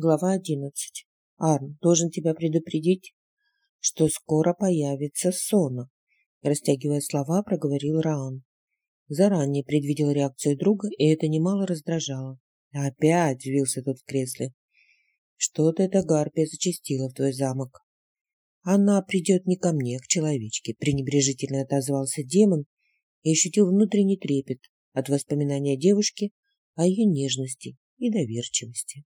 Глава одиннадцать. Арн, должен тебя предупредить, что скоро появится Сона. Растягивая слова, проговорил Раан. Заранее предвидел реакцию друга, и это немало раздражало. Опять взвился тот в кресле. Что-то эта гарпия зачастила в твой замок. Она придет не ко мне, а к человечке, пренебрежительно отозвался демон и ощутил внутренний трепет от воспоминания девушки о ее нежности и доверчивости.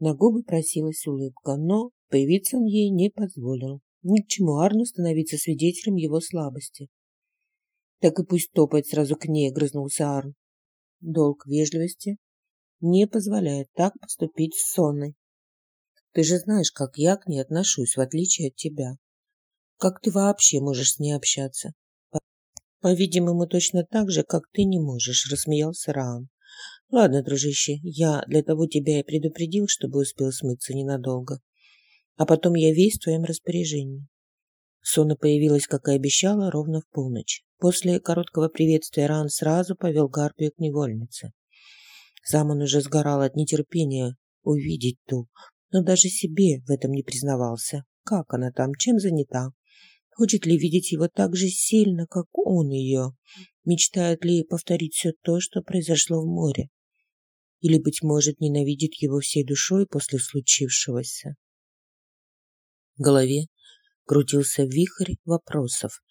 На губы просилась улыбка, но появиться он ей не позволил. Ни к чему Арну становиться свидетелем его слабости. Так и пусть топает сразу к ней, грызнулся Арн. Долг вежливости не позволяет так поступить с Сонной. Ты же знаешь, как я к ней отношусь, в отличие от тебя. Как ты вообще можешь с ней общаться? По-видимому, точно так же, как ты не можешь, рассмеялся Раан. Ладно, дружище, я для того тебя и предупредил, чтобы успел смыться ненадолго. А потом я весь в твоем распоряжении. Сона появилась, как и обещала, ровно в полночь. После короткого приветствия Ран сразу повел Гарпию к невольнице. Заман уже сгорал от нетерпения увидеть ту, но даже себе в этом не признавался. Как она там, чем занята? Хочет ли видеть его так же сильно, как он ее? Мечтает ли повторить все то, что произошло в море? Или, быть может, ненавидит его всей душой после случившегося? В голове крутился вихрь вопросов,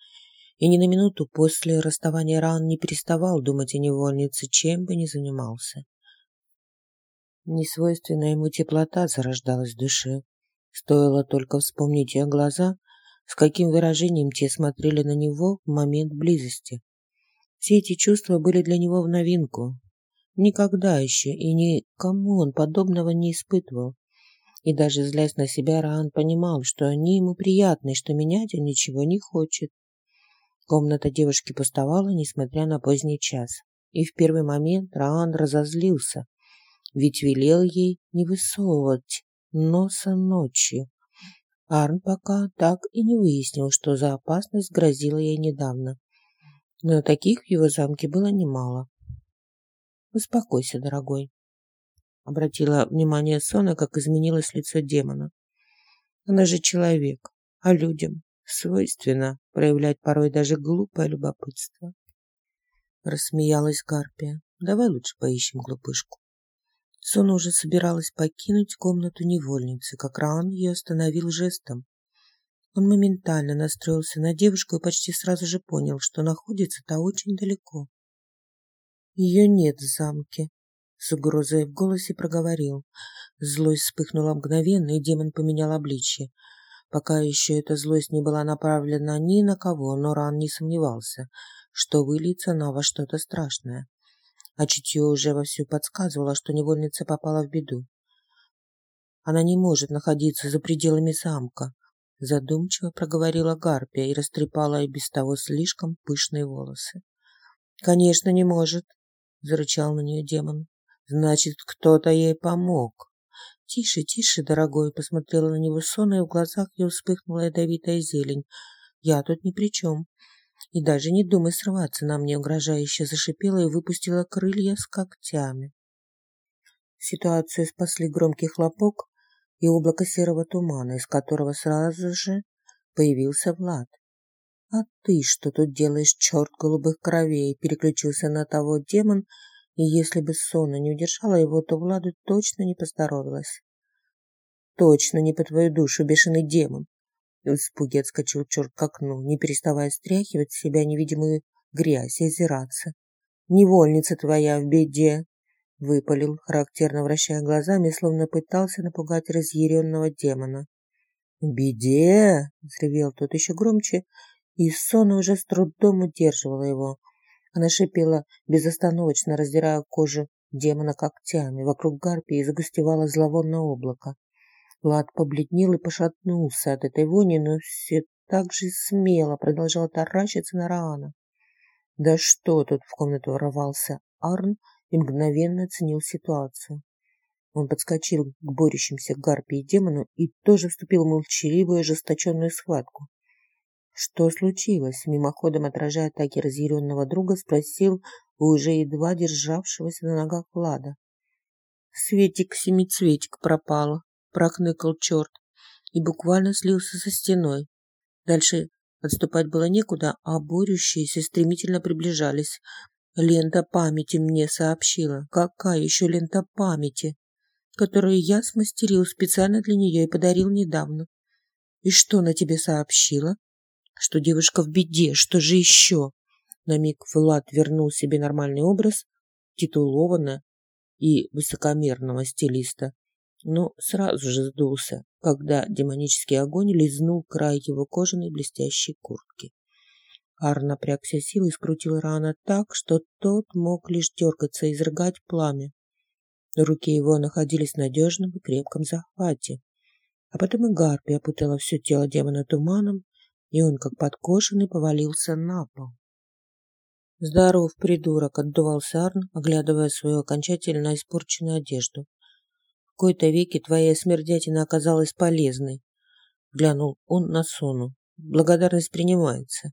и ни на минуту после расставания ран не переставал думать о невольнице, чем бы ни занимался. Несвойственная ему теплота зарождалась в душе. Стоило только вспомнить ее глаза, с каким выражением те смотрели на него в момент близости. Все эти чувства были для него в новинку. Никогда еще и никому он подобного не испытывал. И даже злясь на себя, Раан понимал, что они ему приятны, что менять он ничего не хочет. Комната девушки пустовала, несмотря на поздний час. И в первый момент Раан разозлился, ведь велел ей не высовывать носа ночью. Арн пока так и не выяснил, что за опасность грозила ей недавно. Но таких в его замке было немало. «Успокойся, дорогой», — обратила внимание Сона, как изменилось лицо демона. «Она же человек, а людям свойственно проявлять порой даже глупое любопытство». Рассмеялась Гарпия. «Давай лучше поищем глупышку». Сона уже собиралась покинуть комнату невольницы, как Раан ее остановил жестом. Он моментально настроился на девушку и почти сразу же понял, что находится та очень далеко. Ее нет в замке, с угрозой в голосе проговорил. Злость вспыхнула мгновенно, и демон поменял обличье. Пока еще эта злость не была направлена ни на кого, но Ран не сомневался, что выльется на во что-то страшное а чутье уже вовсю подсказывало, что невольница попала в беду. Она не может находиться за пределами замка, задумчиво проговорила Гарпия и растрепала и без того слишком пышные волосы. Конечно, не может, зарычал на нее демон. Значит, кто-то ей помог. Тише, тише, дорогой, посмотрела на него сонно, и в глазах ее вспыхнула ядовитая зелень. Я тут ни при чем. И даже не думай срываться на мне, угрожающе зашипела и выпустила крылья с когтями. Ситуацию спасли громкий хлопок и облако серого тумана, из которого сразу же появился Влад. «А ты что тут делаешь, черт голубых кровей?» Переключился на того демон, и если бы Сона не удержала его, то Владу точно не поздоровилась. «Точно не по твою душу, бешеный демон!» В испуге отскочил черт к окну, не переставая стряхивать с себя невидимую грязь и озираться. «Невольница твоя в беде!» — выпалил, характерно вращая глазами, словно пытался напугать разъяренного демона. «В беде!» — взревел тот еще громче, и Сона уже с трудом удерживала его. Она шипела, безостановочно раздирая кожу демона когтями. Вокруг гарпии загустевало зловонное облако. Влад побледнел и пошатнулся от этой вони, но все так же смело продолжал таращиться на Раана. Да что тут в комнату ворвался Арн и мгновенно оценил ситуацию. Он подскочил к борющимся гарпии демону и тоже вступил в молчаливую ожесточенную схватку. Что случилось? Мимоходом отражая атаки разъяренного друга, спросил у уже едва державшегося на ногах Влада. Светик-семицветик пропала, прохныкал черт и буквально слился со стеной. Дальше отступать было некуда, а борющиеся стремительно приближались. Лента памяти мне сообщила. Какая еще лента памяти? Которую я смастерил специально для нее и подарил недавно. И что она тебе сообщила? Что девушка в беде, что же еще? На миг Влад вернул себе нормальный образ, титулованно и высокомерного стилиста, но сразу же сдулся, когда демонический огонь лизнул край его кожаной блестящей куртки. Ар напрягся силой и скрутил рана так, что тот мог лишь дергаться и изрыгать пламя. Руки его находились в надежном и крепком захвате. А потом и гарпия опутала все тело демона туманом, и он, как подкошенный, повалился на пол. «Здоров, придурок!» — отдувался Арн, оглядывая свою окончательно испорченную одежду. «В кои-то веки твоя смердятина оказалась полезной!» Глянул он на Сону. «Благодарность принимается!»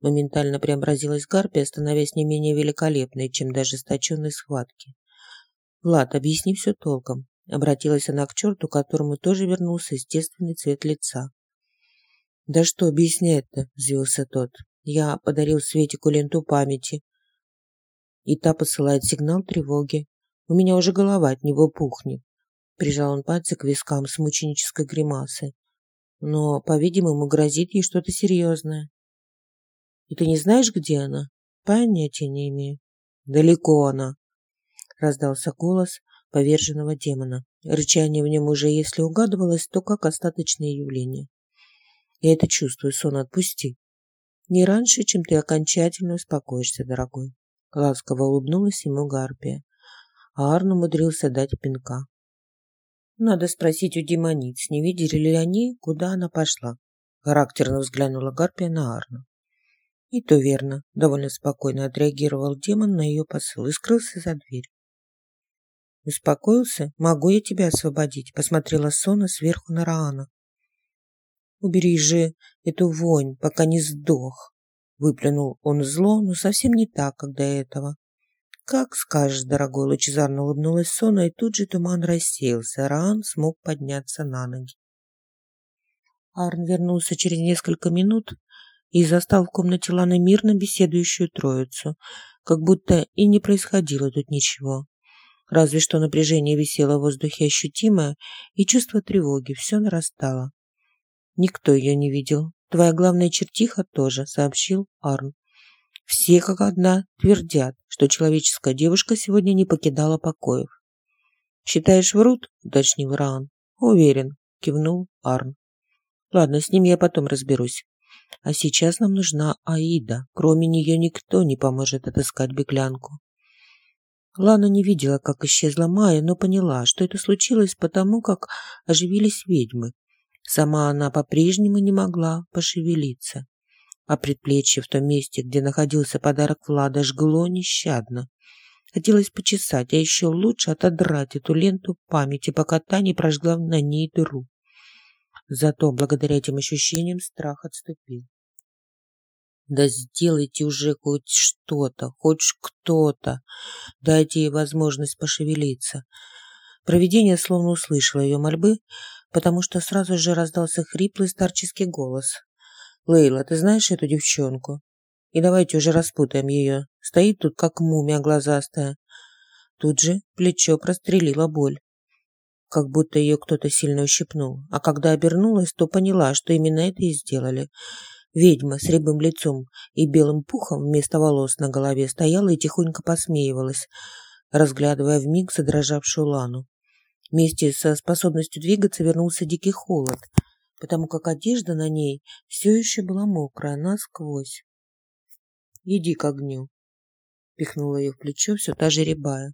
Моментально преобразилась Гарпия, становясь не менее великолепной, чем даже сточенной схватки. «Влад, объясни все толком!» Обратилась она к черту, которому тоже вернулся естественный цвет лица. «Да что объяснять-то?» – взвился тот. Я подарил Светику ленту памяти. И та посылает сигнал тревоги. У меня уже голова от него пухнет. Прижал он пальцы к вискам с мученической гримасой. Но, по-видимому, грозит ей что-то серьезное. И ты не знаешь, где она? Понятия не имею. Далеко она. Раздался голос поверженного демона. Рычание в нем уже, если угадывалось, то как остаточное явление. Я это чувствую, сон, отпусти. Не раньше, чем ты окончательно успокоишься, дорогой. Ласково улыбнулась ему Гарпия, а Арн умудрился дать пинка. Надо спросить у демониц, не видели ли они, куда она пошла. Характерно взглянула Гарпия на Арна. И то верно, довольно спокойно отреагировал демон на ее посыл и скрылся за дверь. Успокоился? Могу я тебя освободить? Посмотрела Сона сверху на Раана. Убери же эту вонь, пока не сдох. Выплюнул он зло, но совсем не так, как до этого. «Как скажешь, дорогой!» – лучезарно улыбнулась Сона, и тут же туман рассеялся. Раан смог подняться на ноги. Арн вернулся через несколько минут и застал в комнате Ланы мирно беседующую троицу, как будто и не происходило тут ничего. Разве что напряжение висело в воздухе ощутимое, и чувство тревоги все нарастало. Никто ее не видел. Твоя главная чертиха тоже, сообщил Арн. Все как одна твердят, что человеческая девушка сегодня не покидала покоев. «Считаешь, врут?» – уточнил Раан. «Уверен», – кивнул Арн. «Ладно, с ним я потом разберусь. А сейчас нам нужна Аида. Кроме нее никто не поможет отыскать беглянку». Лана не видела, как исчезла Майя, но поняла, что это случилось потому, как оживились ведьмы, Сама она по-прежнему не могла пошевелиться, а предплечье в том месте, где находился подарок Влада, жгло нещадно. Хотелось почесать, а еще лучше отодрать эту ленту памяти, пока та не прожгла на ней дыру. Зато благодаря этим ощущениям страх отступил. Да сделайте уже хоть что-то, хоть кто-то. Дайте ей возможность пошевелиться. Провидение словно услышало ее мольбы, потому что сразу же раздался хриплый старческий голос. «Лейла, ты знаешь эту девчонку? И давайте уже распутаем ее. Стоит тут, как мумия глазастая». Тут же плечо прострелила боль, как будто ее кто-то сильно ущипнул. А когда обернулась, то поняла, что именно это и сделали. Ведьма с рябым лицом и белым пухом вместо волос на голове стояла и тихонько посмеивалась, разглядывая вмиг задрожавшую Лану. Вместе со способностью двигаться вернулся дикий холод, потому как одежда на ней все еще была мокрая насквозь. «Иди к огню», — пихнула ее в плечо все та же рябая.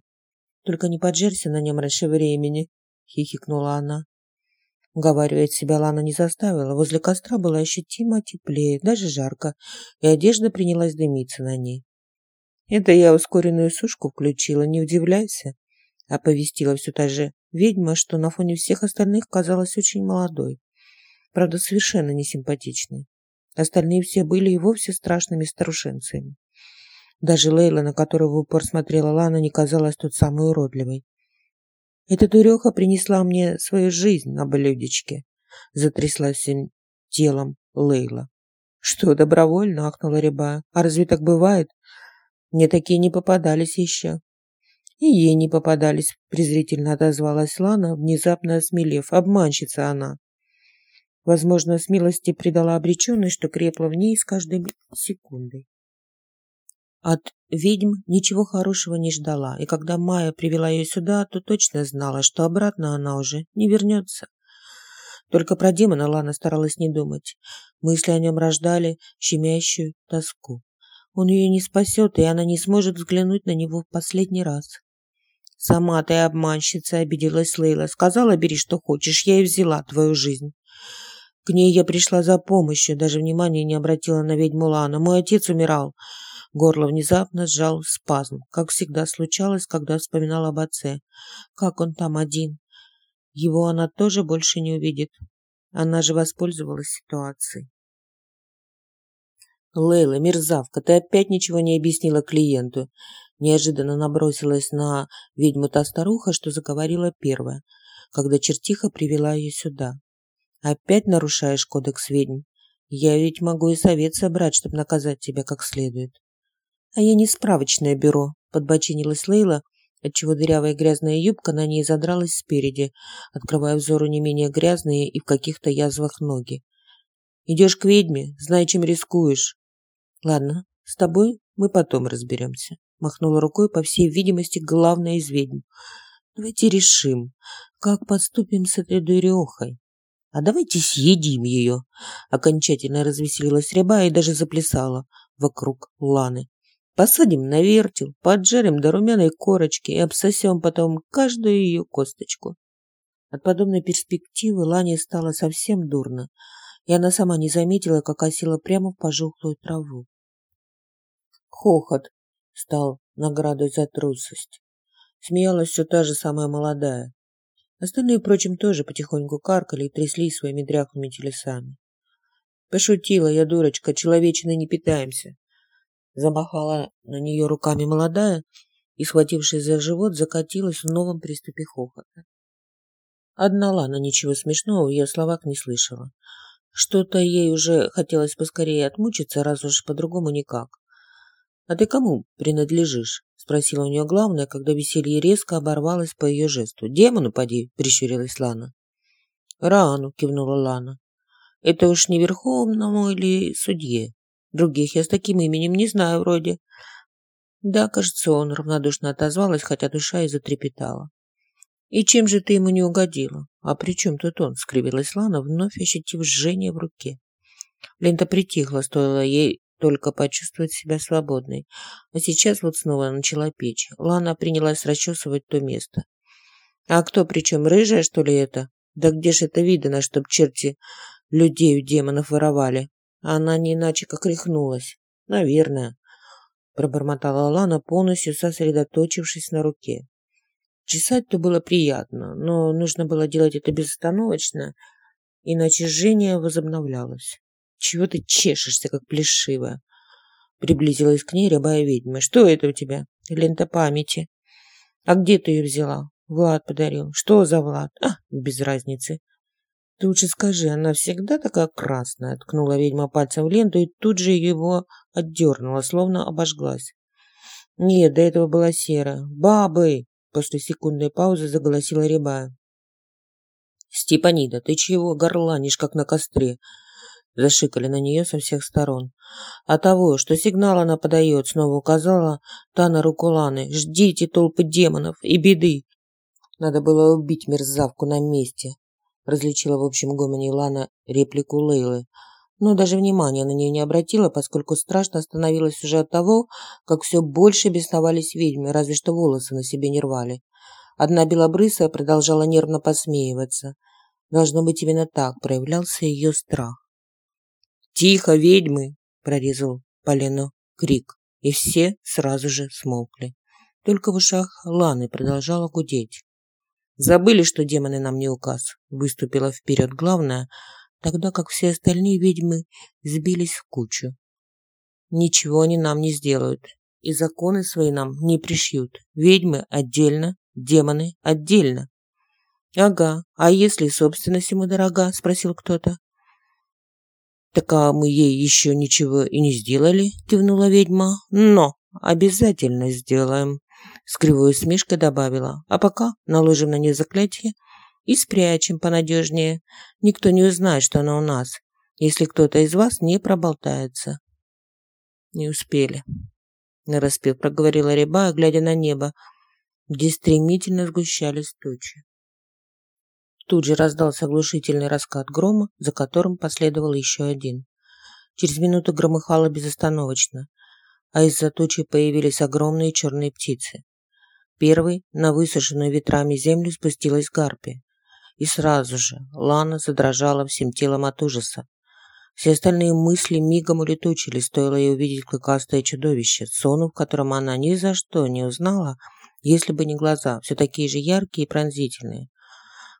«Только не поджерься на нем раньше времени», — хихикнула она. Уговаривать себя Лана не заставила. Возле костра было ощутимо теплее, даже жарко, и одежда принялась дымиться на ней. «Это я ускоренную сушку включила, не удивляйся», — оповестила все та же Ведьма, что на фоне всех остальных казалась очень молодой. Правда, совершенно не симпатичной. Остальные все были и вовсе страшными старушенцами. Даже Лейла, на которую в упор смотрела Лана, не казалась тут самой уродливой. Эта дуреха принесла мне свою жизнь на блюдечке. Затряслась всем телом Лейла. Что, добровольно? Ахнула Рябая. А разве так бывает? Мне такие не попадались еще. И ей не попадались, презрительно отозвалась Лана, внезапно осмелев. Обманщица она. Возможно, смелости придала обреченность, что крепла в ней с каждой секундой. От ведьм ничего хорошего не ждала, и когда Майя привела ее сюда, то точно знала, что обратно она уже не вернется. Только про демона Лана старалась не думать. Мысли о нем рождали щемящую тоску. Он ее не спасет, и она не сможет взглянуть на него в последний раз. «Сама ты обманщица», — обиделась Лейла. «Сказала, бери, что хочешь, я и взяла твою жизнь». К ней я пришла за помощью, даже внимания не обратила на ведьму Лана. Мой отец умирал. Горло внезапно сжал спазм, как всегда случалось, когда вспоминал об отце. Как он там один? Его она тоже больше не увидит. Она же воспользовалась ситуацией. «Лейла, мерзавка, ты опять ничего не объяснила клиенту». Неожиданно набросилась на ведьму та старуха, что заговорила первая, когда чертиха привела ее сюда. Опять нарушаешь кодекс ведьм. Я ведь могу и совет собрать, чтобы наказать тебя как следует. А я не справочное бюро, подбочинилась Лейла, отчего дырявая грязная юбка на ней задралась спереди, открывая взору не менее грязные и в каких-то язвах ноги. Идешь к ведьме, знай, чем рискуешь. Ладно, с тобой мы потом разберемся. Махнула рукой, по всей видимости, главная из ведьм. Давайте решим, как поступим с этой дурехой. А давайте съедим ее. Окончательно развеселилась ряба и даже заплясала вокруг Ланы. Посадим на вертел, поджарим до румяной корочки и обсосем потом каждую ее косточку. От подобной перспективы Лане стало совсем дурно, и она сама не заметила, как осела прямо в пожухлую траву. Хохот стал наградой за трусость. Смеялась все та же самая молодая. Остальные, впрочем, тоже потихоньку каркали и трясли своими дряхлыми телесами. Пошутила я, дурочка, человечины не питаемся. Замахала на нее руками молодая и, схватившись за живот, закатилась в новом приступе хохота. Одна Лана ничего смешного в ее словах не слышала. Что-то ей уже хотелось поскорее отмучиться, раз уж по-другому никак. «А ты кому принадлежишь?» – спросила у нее главное, когда веселье резко оборвалось по ее жесту. «Демону поди», – прищурилась Лана. «Рану», – кивнула Лана. «Это уж не Верховному или судье? Других я с таким именем не знаю вроде». «Да, кажется, он равнодушно отозвалась, хотя душа и затрепетала. «И чем же ты ему не угодила?» «А при чем тут он?» – скривилась Лана, вновь ощутив жжение в руке. Лента притихла, стоило ей только почувствовать себя свободной. А сейчас вот снова начала печь. Лана принялась расчесывать то место. А кто причем, рыжая, что ли, это? Да где ж это видно, чтоб черти людей у демонов воровали? Она не иначе как рехнулась. Наверное, пробормотала Лана, полностью сосредоточившись на руке. Чесать-то было приятно, но нужно было делать это безостановочно, иначе жжение возобновлялось. Чего ты чешешься, как плешивая? Приблизилась к ней рябая ведьма. Что это у тебя? Лента памяти. А где ты ее взяла? Влад подарил. Что за Влад? А, без разницы. Ты лучше скажи, она всегда такая красная? Ткнула ведьма пальцем в ленту и тут же его отдернула, словно обожглась. Нет, до этого была серая. Бабы! После секундной паузы заголосила рябая. Степанида, ты чего горланишь, как на костре? Зашикали на нее со всех сторон. А того, что сигнал она подает, снова указала та на руку Ланы. «Ждите толпы демонов и беды!» Надо было убить мерзавку на месте. Различила в общем гомоне Лана реплику Лейлы. Но даже внимания на нее не обратила, поскольку страшно становилось уже от того, как все больше бесновались ведьмы, разве что волосы на себе не рвали. Одна белобрысая продолжала нервно посмеиваться. Должно быть, именно так проявлялся ее страх. «Тихо, ведьмы!» – прорезал Полено крик, и все сразу же смолкли. Только в ушах Ланы продолжала гудеть. «Забыли, что демоны нам не указ», – выступила вперед главная, тогда как все остальные ведьмы сбились в кучу. «Ничего они нам не сделают, и законы свои нам не пришьют. Ведьмы отдельно, демоны отдельно», Ага, а если собственность ему дорога? Спросил кто-то. Так а мы ей еще ничего и не сделали, кивнула ведьма. Но обязательно сделаем. С кривой усмешкой добавила. А пока наложим на нее заклятие и спрячем понадежнее. Никто не узнает, что она у нас, если кто-то из вас не проболтается. Не успели. Нараспев проговорила Рябая, глядя на небо, где стремительно сгущались тучи. Тут же раздался оглушительный раскат грома, за которым последовал еще один. Через минуту громыхало безостановочно, а из-за тучи появились огромные черные птицы. Первой на высушенную ветрами землю спустилась гарпия. И сразу же Лана задрожала всем телом от ужаса. Все остальные мысли мигом улетучились, стоило ей увидеть клыкастое чудовище, сону в котором она ни за что не узнала, если бы не глаза, все такие же яркие и пронзительные.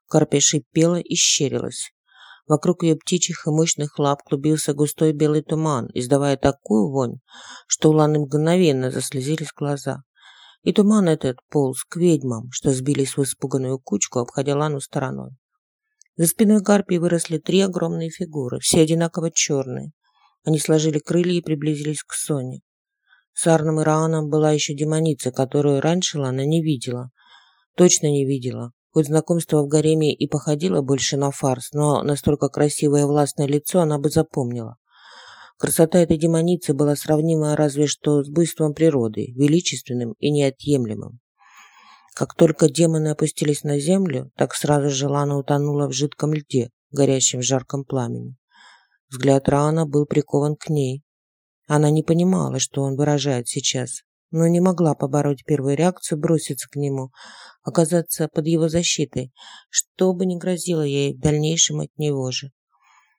Карпия шипела и щерилась. Вокруг ее птичьих и мощных лап клубился густой белый туман, издавая такую вонь, что у Ланы мгновенно заслезились глаза. И туман этот полз к ведьмам, что сбились в испуганную кучку, обходя Лану стороной. За спиной гарпии выросли три огромные фигуры, все одинаково черные. Они сложили крылья и приблизились к Соне. С Арном и Рааном была еще демоница, которую раньше Лана не видела. Точно не видела. Хоть знакомство в гареме и походило больше на фарс, но настолько красивое властное лицо она бы запомнила. Красота этой демоницы была сравнима разве что с буйством природы, величественным и неотъемлемым. Как только демоны опустились на землю, так сразу же Лана утонула в жидком льде, горящем в жарком пламени. Взгляд Раана был прикован к ней. Она не понимала, что он выражает сейчас, но не могла побороть первую реакцию броситься к нему, оказаться под его защитой, что бы ни грозило ей в дальнейшем от него же.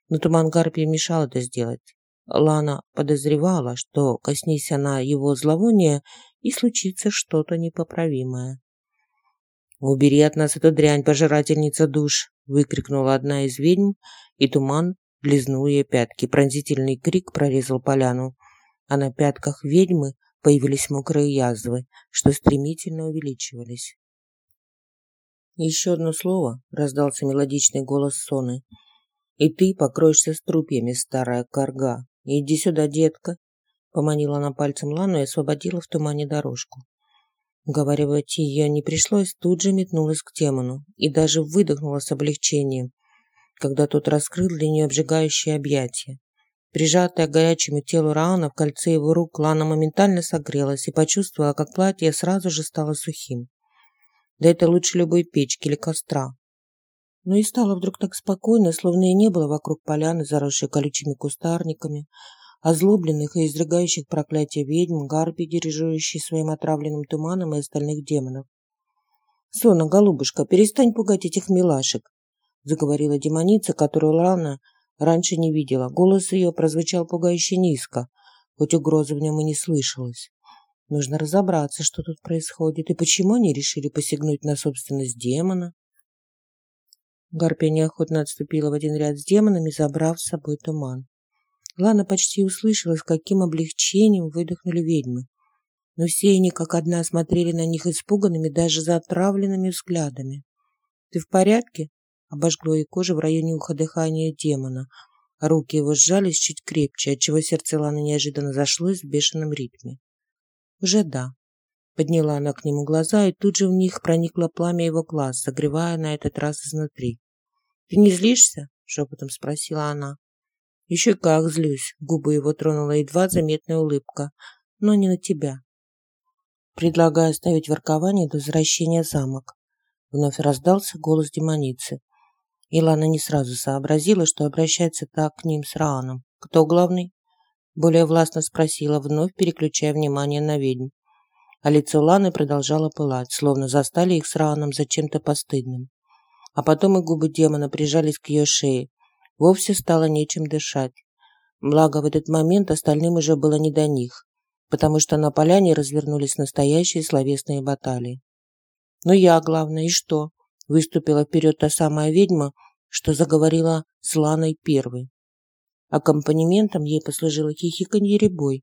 Но туман Гарпии мешал это сделать. Лана подозревала, что, коснись она его зловония, и случится что-то непоправимое. «Убери от нас эту дрянь, пожирательница душ!» выкрикнула одна из ведьм, и туман лизнул ей пятки. Пронзительный крик прорезал поляну, а на пятках ведьмы появились мокрые язвы, что стремительно увеличивались. «Еще одно слово», — раздался мелодичный голос Соны, «и ты покроешься струпьями, старая корга. Иди сюда, детка», — поманила она пальцем Лану и освободила в тумане дорожку. Уговаривать ее не пришлось, тут же метнулась к демону и даже выдохнула с облегчением, когда тот раскрыл для нее обжигающее объятие. Прижатая к горячему телу Раана в кольце его рук, Лана моментально согрелась и почувствовала, как платье сразу же стало сухим. Да это лучше любой печки или костра. Но и стало вдруг так спокойно, словно и не было вокруг поляны, заросшей колючими кустарниками, озлобленных и изрыгающих проклятие ведьм, гарпий, дирижирующий своим отравленным туманом и остальных демонов. «Сона, голубушка, перестань пугать этих милашек», заговорила демоница, которую Лана раньше не видела. Голос ее прозвучал пугающе низко, хоть угрозы в нем и не слышалось. Нужно разобраться, что тут происходит, и почему они решили посягнуть на собственность демона. Гарпия неохотно отступила в один ряд с демонами, забрав с собой туман. Лана почти услышала, с каким облегчением выдохнули ведьмы. Но все они как одна смотрели на них испуганными, даже затравленными взглядами. «Ты в порядке?» — обожгло ей кожу в районе уха дыхания демона. Руки его сжались чуть крепче, отчего сердце Ланы неожиданно зашлось в бешеном ритме. «Уже да». Подняла она к нему глаза, и тут же в них проникло пламя его глаз, согревая на этот раз изнутри. «Ты не злишься?» — шепотом спросила она. Еще как злюсь. Губы его тронула едва заметная улыбка. Но не на тебя. Предлагаю оставить воркование до возвращения замок. Вновь раздался голос демоницы. Илана не сразу сообразила, что обращается так к ним с Рааном. «Кто главный?» Более властно спросила, вновь переключая внимание на ведьм. А лицо Ланы продолжало пылать, словно застали их с Рааном за чем-то постыдным. А потом и губы демона прижались к ее шее, Вовсе стало нечем дышать. Благо, в этот момент остальным уже было не до них, потому что на поляне развернулись настоящие словесные баталии. «Ну я, главное, и что?» Выступила вперед та самая ведьма, что заговорила с Ланой первой. Аккомпанементом ей послужило хихиканье ребой.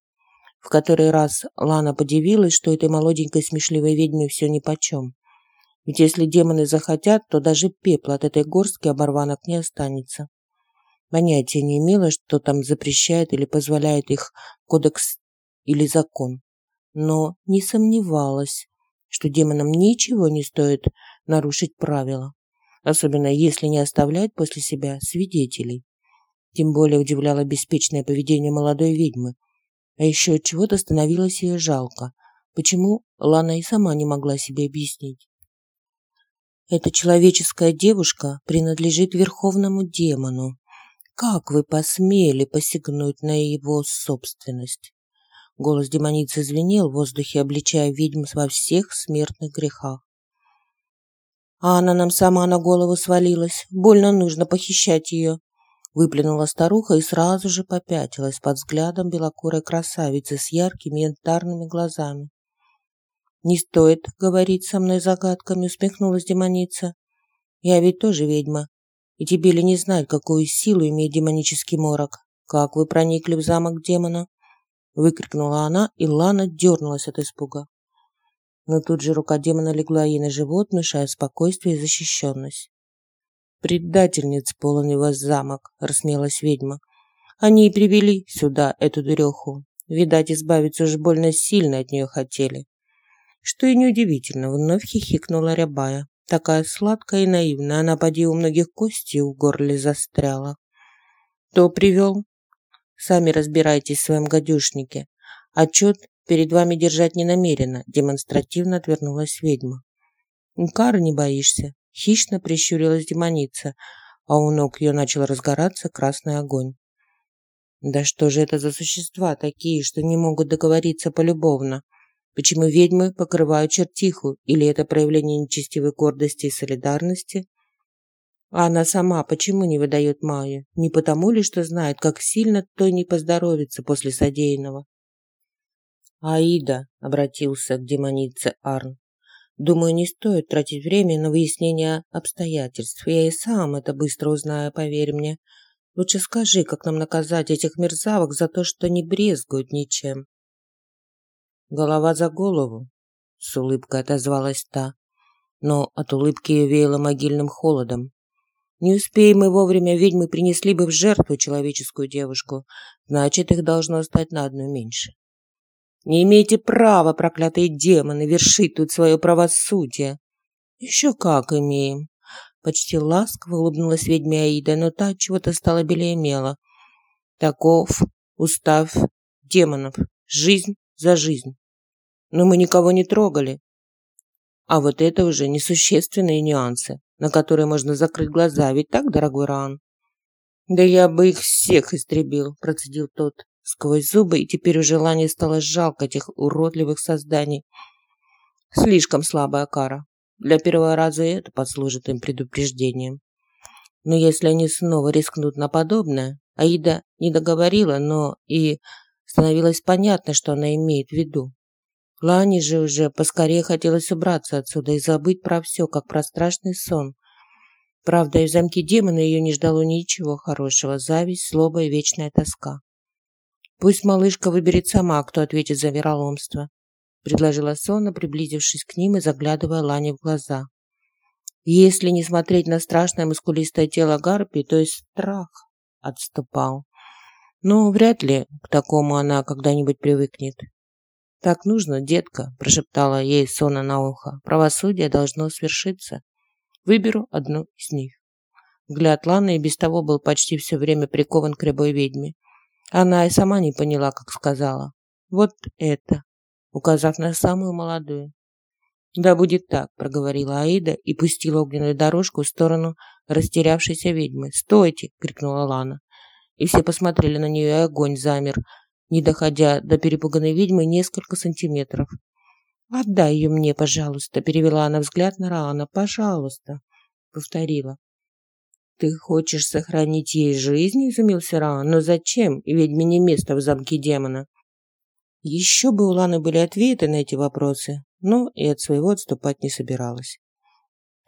В который раз Лана подивилась, что этой молоденькой смешливой ведьме все нипочем. Ведь если демоны захотят, то даже пепла от этой горстки оборванок не останется. Понятия не имела, что там запрещает или позволяет их кодекс или закон. Но не сомневалась, что демонам ничего не стоит нарушить правила, особенно если не оставлять после себя свидетелей. Тем более удивляло беспечное поведение молодой ведьмы. А еще от чего-то становилось ее жалко. Почему Лана и сама не могла себе объяснить. Эта человеческая девушка принадлежит верховному демону. Как вы посмели посягнуть на его собственность? Голос демоницы звенел в воздухе, обличая ведьм во всех смертных грехах. А она нам сама на голову свалилась. Больно нужно похищать ее. Выплюнула старуха и сразу же попятилась под взглядом белокурой красавицы с яркими янтарными глазами. «Не стоит говорить со мной загадками», — усмехнулась демоница. «Я ведь тоже ведьма, и тебе ли не знать, какую силу имеет демонический морок? Как вы проникли в замок демона?» Выкрикнула она, и Лана дернулась от испуга. Но тут же рука демона легла ей на живот, мешая спокойствие и защищенность. «Предательниц полон его замок», — рассмеялась ведьма. «Они и привели сюда эту дуреху. Видать, избавиться уж больно сильно от нее хотели. Что и неудивительно, вновь хихикнула Рябая. Такая сладкая и наивная, она поди у многих кости в горле застряла. Кто привел? Сами разбирайтесь в своем гадюшнике. Отчет перед вами держать не намерена, демонстративно отвернулась ведьма. Кары не боишься? Хищно прищурилась демоница, а у ног ее начал разгораться красный огонь. Да что же это за существа такие, что не могут договориться полюбовно? Почему ведьмы покрывают чертиху? Или это проявление нечестивой гордости и солидарности? А она сама почему не выдает Майю? Не потому ли, что знает, как сильно той не поздоровится после содеянного? «Аида», — обратился к демонице Арн, — «думаю, не стоит тратить время на выяснение обстоятельств. Я и сам это быстро узнаю, поверь мне. Лучше скажи, как нам наказать этих мерзавок за то, что не брезгуют ничем». Голова за голову, с улыбкой отозвалась та, но от улыбки ее веяло могильным холодом. Не успеем мы вовремя, ведьмы принесли бы в жертву человеческую девушку, значит, их должно стать на одну меньше. Не имеете права, проклятые демоны, вершить тут свое правосудие. Еще как имеем. Почти ласково улыбнулась ведьме Аида, но та чего-то стала белее мела. Таков устав демонов. Жизнь за жизнь. Но мы никого не трогали. А вот это уже несущественные нюансы, на которые можно закрыть глаза, ведь так, дорогой Ран? Да я бы их всех истребил, процедил тот сквозь зубы, и теперь уже Лане стало жалко этих уродливых созданий. Слишком слабая кара. Для первого раза это послужит им предупреждением. Но если они снова рискнут на подобное, Аида не договорила, но и Становилось понятно, что она имеет в виду. Лане же уже поскорее хотелось убраться отсюда и забыть про все, как про страшный сон. Правда, и в замке демона ее не ждало ничего хорошего. Зависть, злоба и вечная тоска. «Пусть малышка выберет сама, кто ответит за вероломство», предложила Сона, приблизившись к ним и заглядывая Лане в глаза. Если не смотреть на страшное мускулистое тело Гарпи, то и страх отступал. Но вряд ли к такому она когда-нибудь привыкнет. «Так нужно, детка», – прошептала ей Сона на ухо. «Правосудие должно свершиться. Выберу одну из них». Взгляд Ланы и без того был почти все время прикован к рябой ведьме. Она и сама не поняла, как сказала. «Вот это», указав на самую молодую. «Да будет так», – проговорила Аида и пустила огненную дорожку в сторону растерявшейся ведьмы. «Стойте!» – крикнула Лана и все посмотрели на нее, и огонь замер, не доходя до перепуганной ведьмы несколько сантиметров. «Отдай ее мне, пожалуйста», — перевела она взгляд на Раана. «Пожалуйста», — повторила. «Ты хочешь сохранить ей жизнь?» — изумился Раан. «Но зачем? Ведьме не место в замке демона». Еще бы у Ланы были ответы на эти вопросы, но и от своего отступать не собиралась.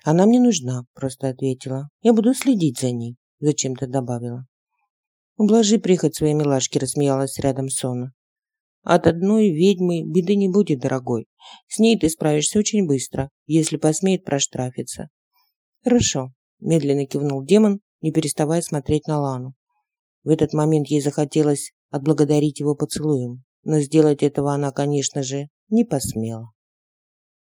«Она мне нужна», — просто ответила. «Я буду следить за ней», — зачем-то добавила. «Ублажи прихоть своей милашки», — рассмеялась рядом Сона. «От одной ведьмы беды не будет, дорогой. С ней ты справишься очень быстро, если посмеет проштрафиться». «Хорошо», – медленно кивнул демон, не переставая смотреть на Лану. В этот момент ей захотелось отблагодарить его поцелуем, но сделать этого она, конечно же, не посмела.